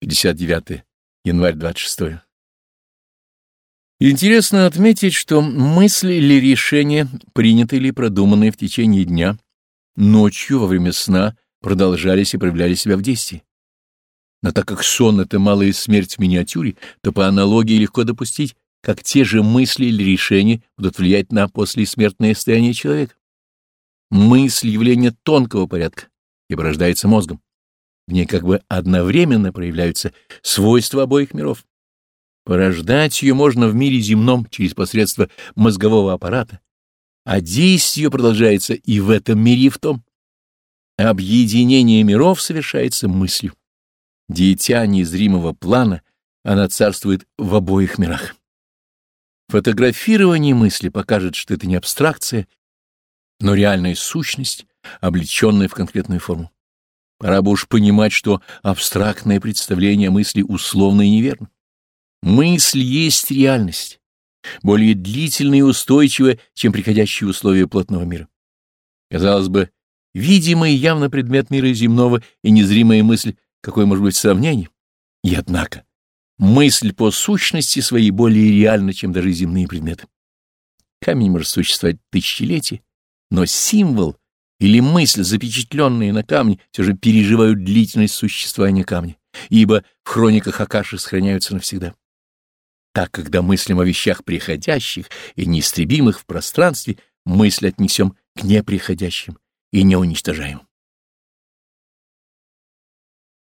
59 январь 26. Интересно отметить, что мысли или решения, принятые или продуманные в течение дня, ночью во время сна продолжались и проявляли себя в действии. Но так как сон — это малая смерть в миниатюре, то по аналогии легко допустить, как те же мысли или решения будут влиять на послесмертное состояние человека. Мысль — явление тонкого порядка и порождается мозгом. В ней как бы одновременно проявляются свойства обоих миров. Порождать ее можно в мире земном через посредство мозгового аппарата, а действие продолжается и в этом мире, и в том. Объединение миров совершается мыслью. Дитя незримого плана, она царствует в обоих мирах. Фотографирование мысли покажет, что это не абстракция, но реальная сущность, облеченная в конкретную форму. Пора бы уж понимать, что абстрактное представление мысли условно и неверно. Мысль есть реальность, более длительная и устойчивая, чем приходящие условия плотного мира. Казалось бы, видимый явно предмет мира земного и незримая мысль, какое может быть сравнение? И однако, мысль по сущности своей более реальна, чем даже земные предметы. Камень может существовать тысячелетия, но символ — или мысль, запечатленные на камне, все же переживают длительность существования камня, ибо в хрониках Акаши сохраняются навсегда. Так, когда мыслим о вещах приходящих и неистребимых в пространстве, мысль отнесем к неприходящим и неуничтожаемым.